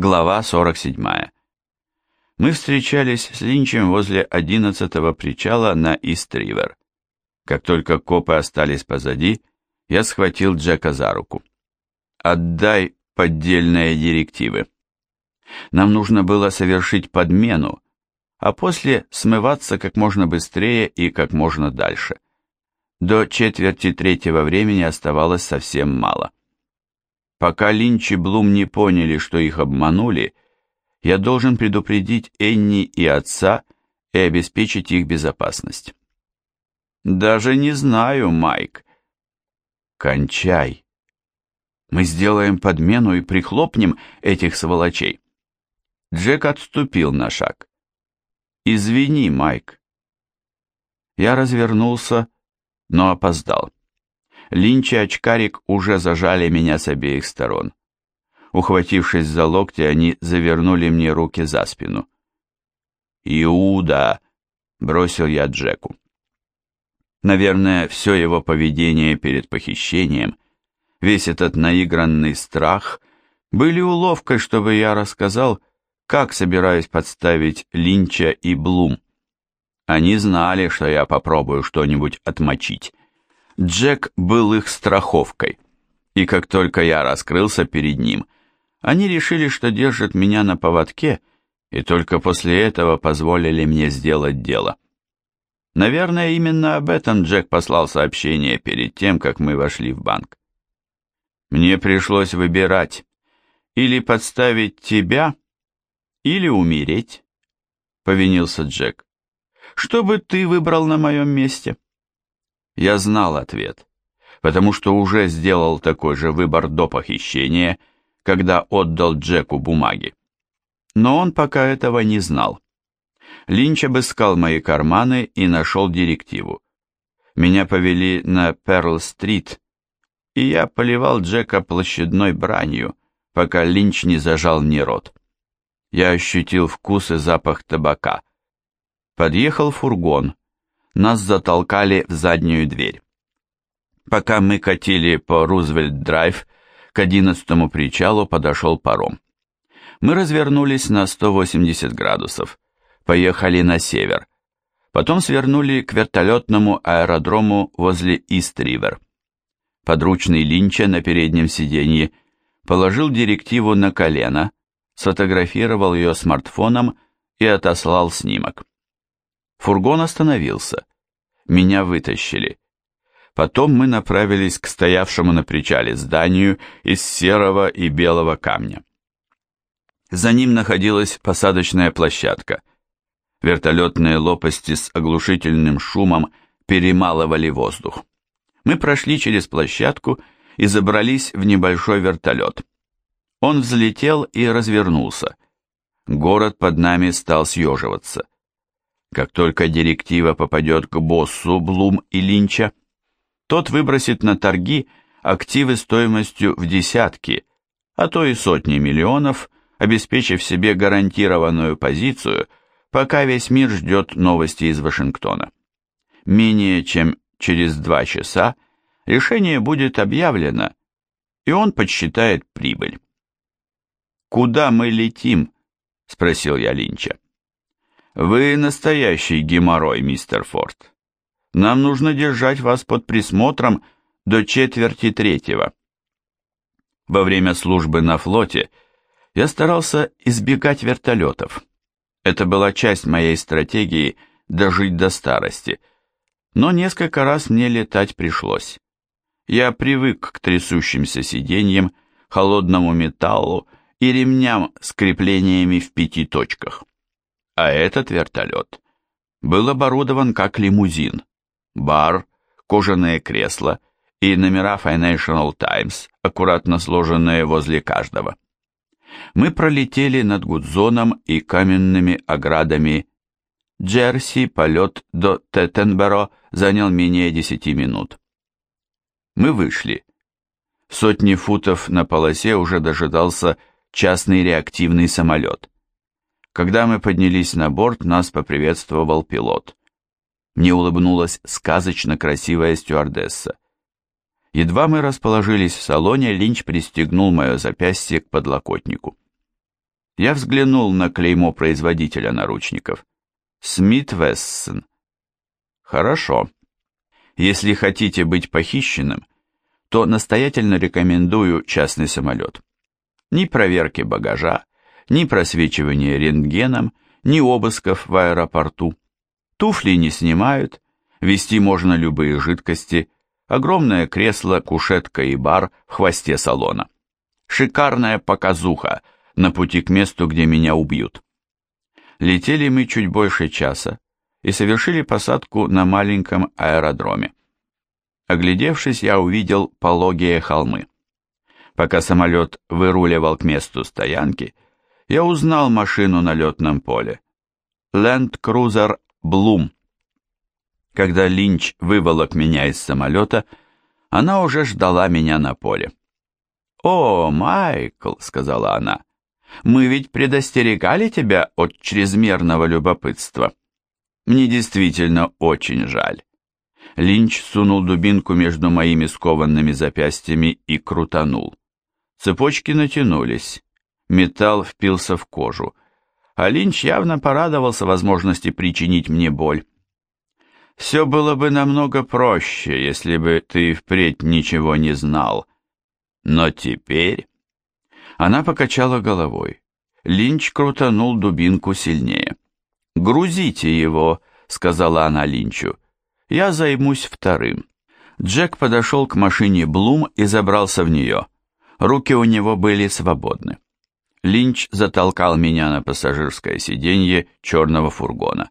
Глава 47. Мы встречались с Линчем возле 11-го причала на Ист-Ривер. Как только копы остались позади, я схватил Джека за руку. «Отдай поддельные директивы. Нам нужно было совершить подмену, а после смываться как можно быстрее и как можно дальше. До четверти третьего времени оставалось совсем мало. Пока Линч и Блум не поняли, что их обманули, я должен предупредить Энни и отца и обеспечить их безопасность. Даже не знаю, Майк. Кончай. Мы сделаем подмену и прихлопнем этих сволочей. Джек отступил на шаг. Извини, Майк. Я развернулся, но опоздал. Линч и очкарик уже зажали меня с обеих сторон. Ухватившись за локти, они завернули мне руки за спину. «Иуда!» — бросил я Джеку. Наверное, все его поведение перед похищением, весь этот наигранный страх, были уловкой, чтобы я рассказал, как собираюсь подставить Линча и Блум. Они знали, что я попробую что-нибудь отмочить. Джек был их страховкой, и как только я раскрылся перед ним, они решили, что держат меня на поводке, и только после этого позволили мне сделать дело. Наверное, именно об этом Джек послал сообщение перед тем, как мы вошли в банк. Мне пришлось выбирать, или подставить тебя, или умереть, повинился Джек. Что бы ты выбрал на моем месте? Я знал ответ, потому что уже сделал такой же выбор до похищения, когда отдал Джеку бумаги. Но он пока этого не знал. Линч обыскал мои карманы и нашел директиву. Меня повели на Перл-стрит, и я поливал Джека площадной бранью, пока Линч не зажал мне рот. Я ощутил вкус и запах табака. Подъехал фургон, нас затолкали в заднюю дверь. Пока мы катили по Рузвельт-драйв, к одиннадцатому причалу подошел паром. Мы развернулись на 180 градусов, поехали на север. Потом свернули к вертолетному аэродрому возле Ист-Ривер. Подручный Линча на переднем сиденье положил директиву на колено, сфотографировал ее смартфоном и отослал снимок. Фургон остановился. Меня вытащили. Потом мы направились к стоявшему на причале зданию из серого и белого камня. За ним находилась посадочная площадка. Вертолетные лопасти с оглушительным шумом перемалывали воздух. Мы прошли через площадку и забрались в небольшой вертолет. Он взлетел и развернулся. Город под нами стал съеживаться. Как только директива попадет к боссу Блум и Линча, тот выбросит на торги активы стоимостью в десятки, а то и сотни миллионов, обеспечив себе гарантированную позицию, пока весь мир ждет новости из Вашингтона. Менее чем через два часа решение будет объявлено, и он подсчитает прибыль. «Куда мы летим?» – спросил я Линча. Вы настоящий геморрой, мистер Форд. Нам нужно держать вас под присмотром до четверти третьего. Во время службы на флоте я старался избегать вертолетов. Это была часть моей стратегии дожить до старости, но несколько раз мне летать пришлось. Я привык к трясущимся сиденьям, холодному металлу и ремням с креплениями в пяти точках а этот вертолет был оборудован как лимузин. Бар, кожаные кресла и номера Financial Times, аккуратно сложенные возле каждого. Мы пролетели над Гудзоном и каменными оградами. Джерси полет до Теттенберо занял менее десяти минут. Мы вышли. Сотни футов на полосе уже дожидался частный реактивный самолет. Когда мы поднялись на борт, нас поприветствовал пилот. Мне улыбнулась сказочно красивая стюардесса. Едва мы расположились в салоне, Линч пристегнул мое запястье к подлокотнику. Я взглянул на клеймо производителя наручников. Смит Вессон. Хорошо. Если хотите быть похищенным, то настоятельно рекомендую частный самолет. Ни проверки багажа, ни просвечивания рентгеном, ни обысков в аэропорту. Туфли не снимают, вести можно любые жидкости, огромное кресло, кушетка и бар в хвосте салона. Шикарная показуха на пути к месту, где меня убьют. Летели мы чуть больше часа и совершили посадку на маленьком аэродроме. Оглядевшись, я увидел пологие холмы. Пока самолет выруливал к месту стоянки, я узнал машину на летном поле. Land Cruiser Bloom. Когда Линч выволок меня из самолета, она уже ждала меня на поле. «О, Майкл», — сказала она, — «мы ведь предостерегали тебя от чрезмерного любопытства. Мне действительно очень жаль». Линч сунул дубинку между моими скованными запястьями и крутанул. Цепочки натянулись, металл впился в кожу, а Линч явно порадовался возможности причинить мне боль. «Все было бы намного проще, если бы ты впредь ничего не знал. Но теперь...» Она покачала головой. Линч крутанул дубинку сильнее. «Грузите его», — сказала она Линчу. Я займусь вторым. Джек подошел к машине Блум и забрался в нее. Руки у него были свободны. Линч затолкал меня на пассажирское сиденье черного фургона.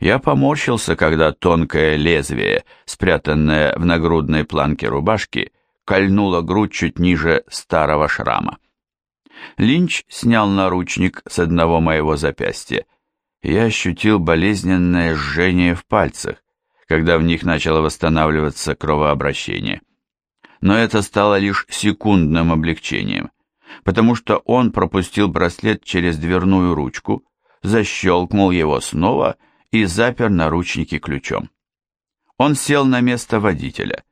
Я поморщился, когда тонкое лезвие, спрятанное в нагрудной планке рубашки, кольнуло грудь чуть ниже старого шрама. Линч снял наручник с одного моего запястья. Я ощутил болезненное жжение в пальцах, когда в них начало восстанавливаться кровообращение. Но это стало лишь секундным облегчением, потому что он пропустил браслет через дверную ручку, защелкнул его снова и запер наручники ключом. Он сел на место водителя.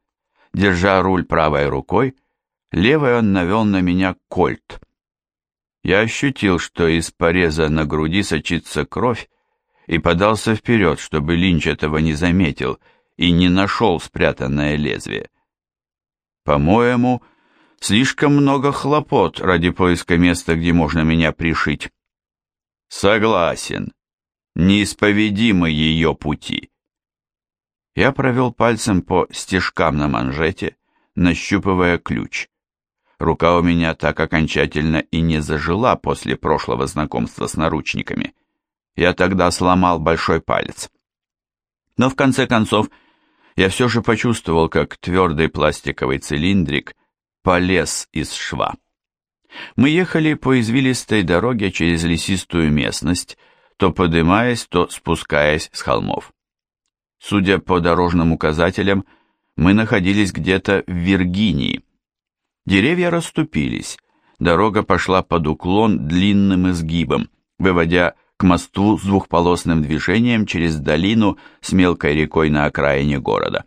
Держа руль правой рукой, левой он навел на меня кольт. Я ощутил, что из пореза на груди сочится кровь, и подался вперед, чтобы Линч этого не заметил и не нашел спрятанное лезвие. По-моему, слишком много хлопот ради поиска места, где можно меня пришить. Согласен. Неисповедимы ее пути. Я провел пальцем по стежкам на манжете, нащупывая ключ. Рука у меня так окончательно и не зажила после прошлого знакомства с наручниками. Я тогда сломал большой палец. Но в конце концов я все же почувствовал, как твердый пластиковый цилиндрик полез из шва. Мы ехали по извилистой дороге через лесистую местность, то подымаясь, то спускаясь с холмов. Судя по дорожным указателям, мы находились где-то в Виргинии. Деревья расступились, дорога пошла под уклон длинным изгибом, выводя к мосту с двухполосным движением через долину с мелкой рекой на окраине города.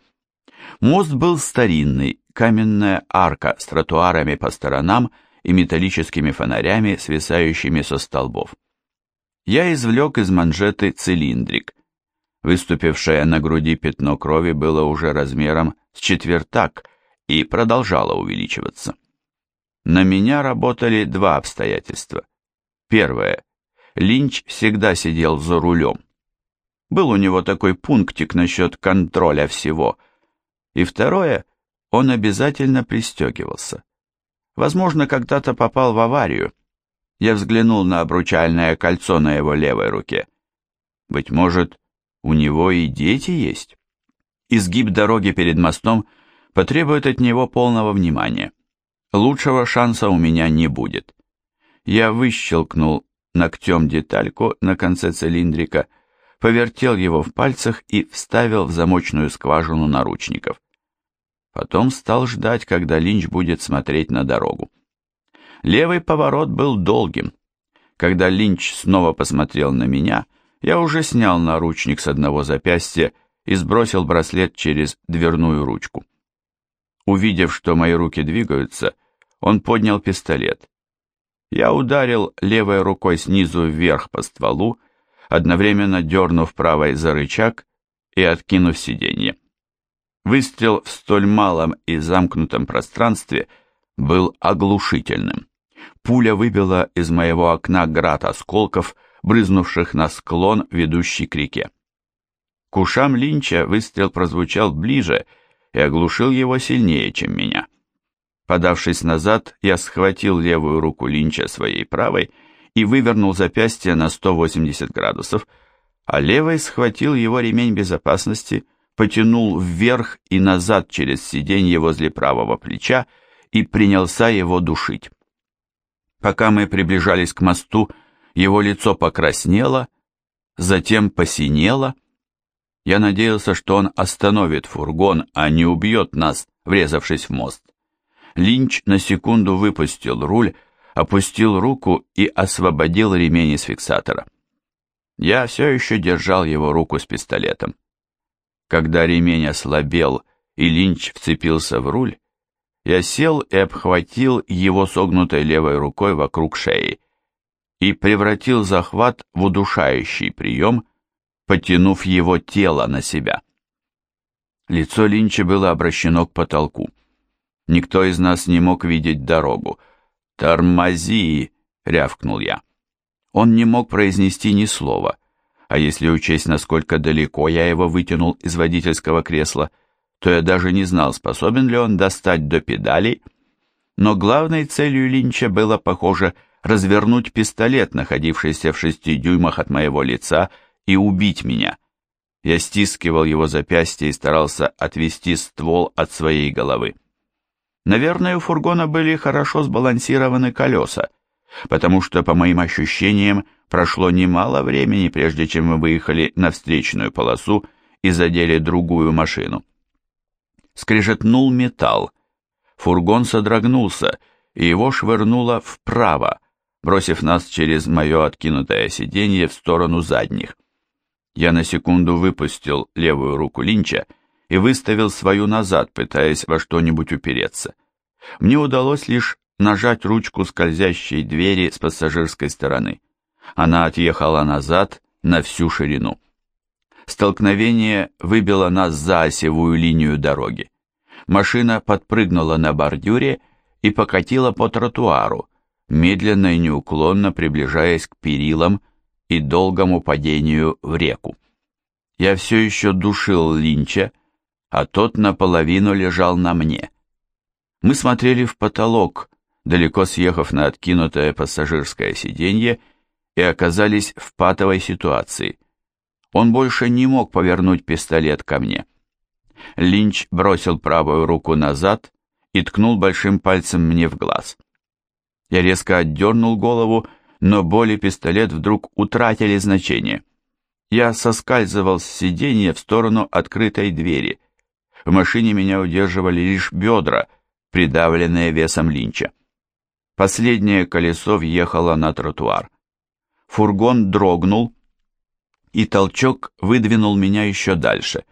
Мост был старинный, каменная арка с тротуарами по сторонам и металлическими фонарями, свисающими со столбов. Я извлек из манжеты цилиндрик. Выступившее на груди пятно крови было уже размером с четвертак и продолжало увеличиваться. На меня работали два обстоятельства. Первое. Линч всегда сидел за рулем. Был у него такой пунктик насчет контроля всего. И второе, он обязательно пристегивался. Возможно, когда-то попал в аварию. Я взглянул на обручальное кольцо на его левой руке. Быть может, у него и дети есть? Изгиб дороги перед мостом потребует от него полного внимания. Лучшего шанса у меня не будет. Я выщелкнул ногтем детальку на конце цилиндрика, повертел его в пальцах и вставил в замочную скважину наручников. Потом стал ждать, когда Линч будет смотреть на дорогу. Левый поворот был долгим. Когда Линч снова посмотрел на меня, я уже снял наручник с одного запястья и сбросил браслет через дверную ручку. Увидев, что мои руки двигаются, он поднял пистолет. Я ударил левой рукой снизу вверх по стволу, одновременно дернув правой за рычаг и откинув сиденье. Выстрел в столь малом и замкнутом пространстве был оглушительным. Пуля выбила из моего окна град осколков, брызнувших на склон, ведущий к реке. К ушам Линча выстрел прозвучал ближе и оглушил его сильнее, чем меня. Подавшись назад, я схватил левую руку Линча своей правой и вывернул запястье на 180 градусов, а левой схватил его ремень безопасности, потянул вверх и назад через сиденье возле правого плеча и принялся его душить. Пока мы приближались к мосту, его лицо покраснело, затем посинело. Я надеялся, что он остановит фургон, а не убьет нас, врезавшись в мост. Линч на секунду выпустил руль, опустил руку и освободил ремень из фиксатора. Я все еще держал его руку с пистолетом. Когда ремень ослабел и Линч вцепился в руль, я сел и обхватил его согнутой левой рукой вокруг шеи и превратил захват в удушающий прием, потянув его тело на себя. Лицо Линча было обращено к потолку. Никто из нас не мог видеть дорогу. «Тормози!» — рявкнул я. Он не мог произнести ни слова, а если учесть, насколько далеко я его вытянул из водительского кресла, то я даже не знал, способен ли он достать до педалей, но главной целью Линча было, похоже, развернуть пистолет, находившийся в шести дюймах от моего лица, и убить меня. Я стискивал его запястье и старался отвести ствол от своей головы. Наверное, у фургона были хорошо сбалансированы колеса, потому что, по моим ощущениям, прошло немало времени, прежде чем мы выехали на встречную полосу и задели другую машину. Скрежетнул металл. Фургон содрогнулся, и его швырнуло вправо, бросив нас через мое откинутое сиденье в сторону задних. Я на секунду выпустил левую руку Линча и выставил свою назад, пытаясь во что-нибудь упереться. Мне удалось лишь нажать ручку скользящей двери с пассажирской стороны. Она отъехала назад на всю ширину. Столкновение выбило нас за осевую линию дороги. Машина подпрыгнула на бордюре и покатила по тротуару, медленно и неуклонно приближаясь к перилам и долгому падению в реку. Я все еще душил Линча, а тот наполовину лежал на мне. Мы смотрели в потолок, далеко съехав на откинутое пассажирское сиденье, и оказались в патовой ситуации. Он больше не мог повернуть пистолет ко мне. Линч бросил правую руку назад и ткнул большим пальцем мне в глаз. Я резко отдернул голову, но боль и пистолет вдруг утратили значение. Я соскальзывал с сиденья в сторону открытой двери. В машине меня удерживали лишь бедра, придавленные весом линча. Последнее колесо въехало на тротуар. Фургон дрогнул, и толчок выдвинул меня еще дальше.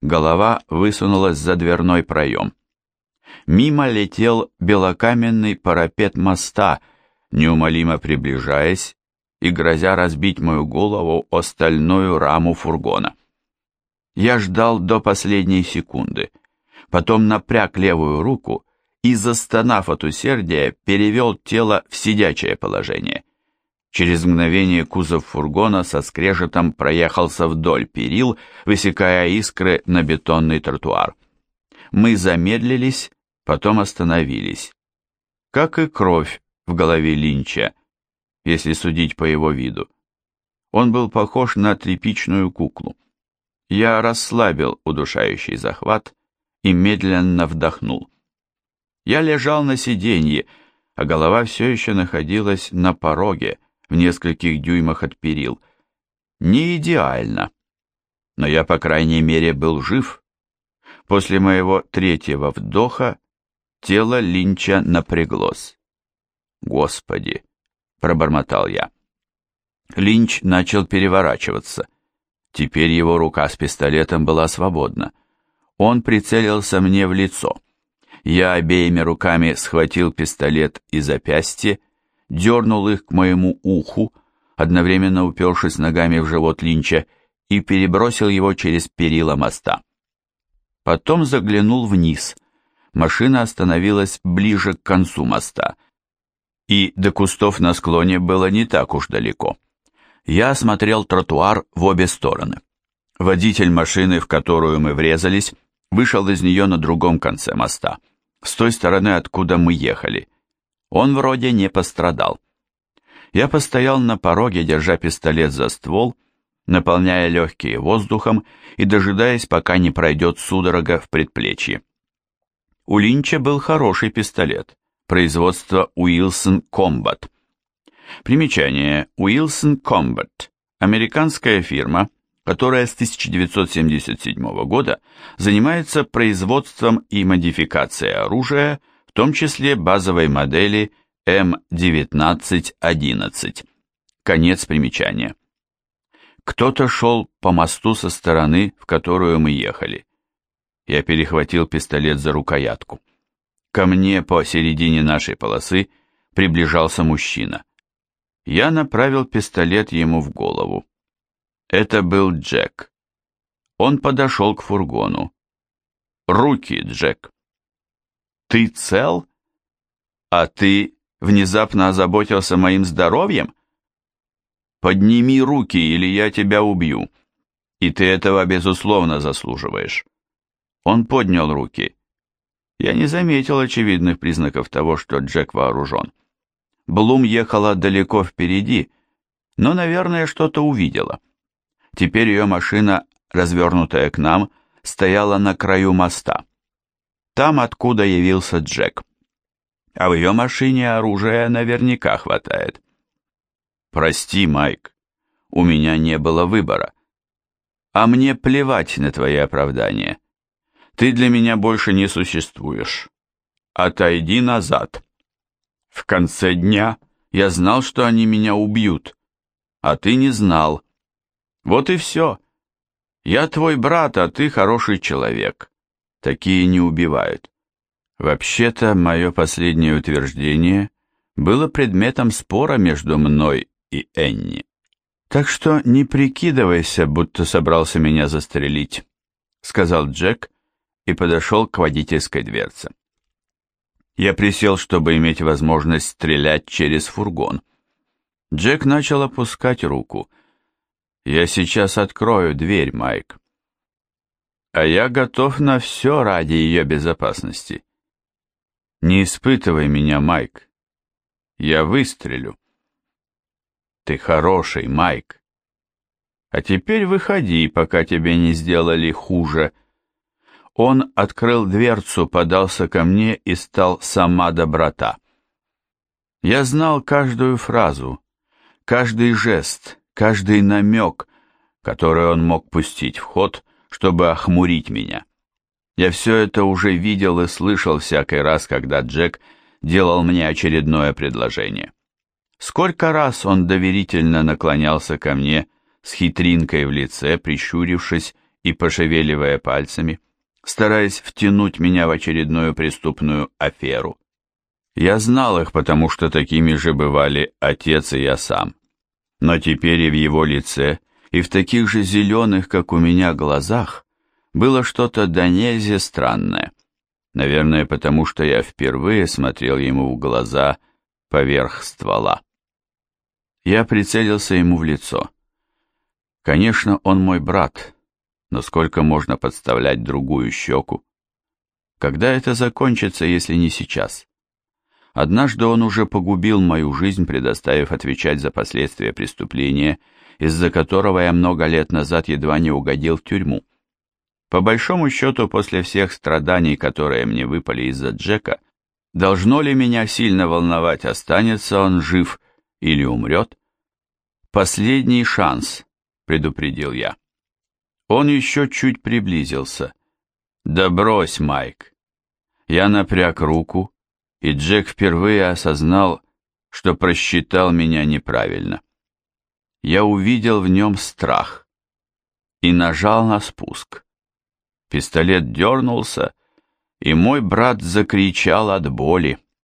Голова высунулась за дверной проем. Мимо летел белокаменный парапет моста, неумолимо приближаясь и грозя разбить мою голову о стальную раму фургона. Я ждал до последней секунды, потом напряг левую руку и, застонав от усердия, перевел тело в сидячее положение. Через мгновение кузов фургона со скрежетом проехался вдоль перил, высекая искры на бетонный тротуар. Мы замедлились, потом остановились. Как и кровь в голове Линча, если судить по его виду. Он был похож на тряпичную куклу. Я расслабил удушающий захват и медленно вдохнул. Я лежал на сиденье, а голова все еще находилась на пороге, в нескольких дюймах от перил. Не идеально, но я, по крайней мере, был жив. После моего третьего вдоха тело Линча напряглось. «Господи!» — пробормотал я. Линч начал переворачиваться. Теперь его рука с пистолетом была свободна. Он прицелился мне в лицо. Я обеими руками схватил пистолет и запястье, дернул их к моему уху, одновременно упершись ногами в живот Линча, и перебросил его через перила моста. Потом заглянул вниз. Машина остановилась ближе к концу моста, и до кустов на склоне было не так уж далеко. Я осмотрел тротуар в обе стороны. Водитель машины, в которую мы врезались, вышел из нее на другом конце моста, с той стороны, откуда мы ехали. Он вроде не пострадал. Я постоял на пороге, держа пистолет за ствол, наполняя легкие воздухом и дожидаясь, пока не пройдет судорога в предплечье. У Линча был хороший пистолет, производство Уилсон Комбат. Примечание. Уилсон Комбат. Американская фирма, которая с 1977 года занимается производством и модификацией оружия, в том числе базовой модели М1911. Конец примечания. Кто-то шел по мосту со стороны, в которую мы ехали. Я перехватил пистолет за рукоятку. Ко мне по середине нашей полосы приближался мужчина. Я направил пистолет ему в голову. Это был Джек. Он подошел к фургону. «Руки, Джек!» «Ты цел? А ты внезапно озаботился моим здоровьем? Подними руки, или я тебя убью. И ты этого, безусловно, заслуживаешь». Он поднял руки. Я не заметил очевидных признаков того, что Джек вооружен. Блум ехала далеко впереди, но, наверное, что-то увидела. Теперь ее машина, развернутая к нам, стояла на краю моста. Там, откуда явился Джек. А в ее машине оружия наверняка хватает. Прости, Майк, у меня не было выбора. А мне плевать на твои оправдания. Ты для меня больше не существуешь. Отойди назад. В конце дня я знал, что они меня убьют, а ты не знал. Вот и все. Я твой брат, а ты хороший человек. Такие не убивают. Вообще-то, мое последнее утверждение было предметом спора между мной и Энни. Так что не прикидывайся, будто собрался меня застрелить, сказал Джек и подошел к водительской дверце. Я присел, чтобы иметь возможность стрелять через фургон. Джек начал опускать руку. «Я сейчас открою дверь, Майк». «А я готов на все ради ее безопасности». «Не испытывай меня, Майк. Я выстрелю». «Ты хороший, Майк. А теперь выходи, пока тебе не сделали хуже», он открыл дверцу, подался ко мне и стал сама доброта. Я знал каждую фразу, каждый жест, каждый намек, который он мог пустить в ход, чтобы охмурить меня. Я все это уже видел и слышал всякий раз, когда Джек делал мне очередное предложение. Сколько раз он доверительно наклонялся ко мне с хитринкой в лице, прищурившись и пошевеливая пальцами стараясь втянуть меня в очередную преступную аферу. Я знал их, потому что такими же бывали отец и я сам. Но теперь и в его лице, и в таких же зеленых, как у меня, глазах было что-то до нельзя странное. Наверное, потому что я впервые смотрел ему в глаза поверх ствола. Я прицелился ему в лицо. Конечно, он мой брат, но сколько можно подставлять другую щеку? Когда это закончится, если не сейчас? Однажды он уже погубил мою жизнь, предоставив отвечать за последствия преступления, из-за которого я много лет назад едва не угодил в тюрьму. По большому счету, после всех страданий, которые мне выпали из-за Джека, должно ли меня сильно волновать, останется он жив или умрет? «Последний шанс», — предупредил я. Он еще чуть приблизился. «Да брось, Майк!» Я напряг руку, и Джек впервые осознал, что просчитал меня неправильно. Я увидел в нем страх и нажал на спуск. Пистолет дернулся, и мой брат закричал от боли.